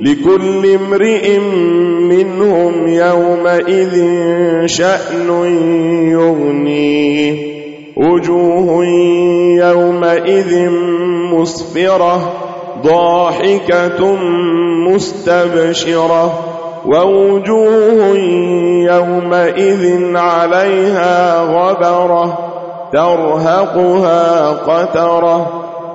لكل امرئ منهم يومئذ شأن يغنيه. وجوه يومئذ مصفرة ضاحكة مستبشرة. ووجوه يومئذ عليها غبرة ترهقها قترة.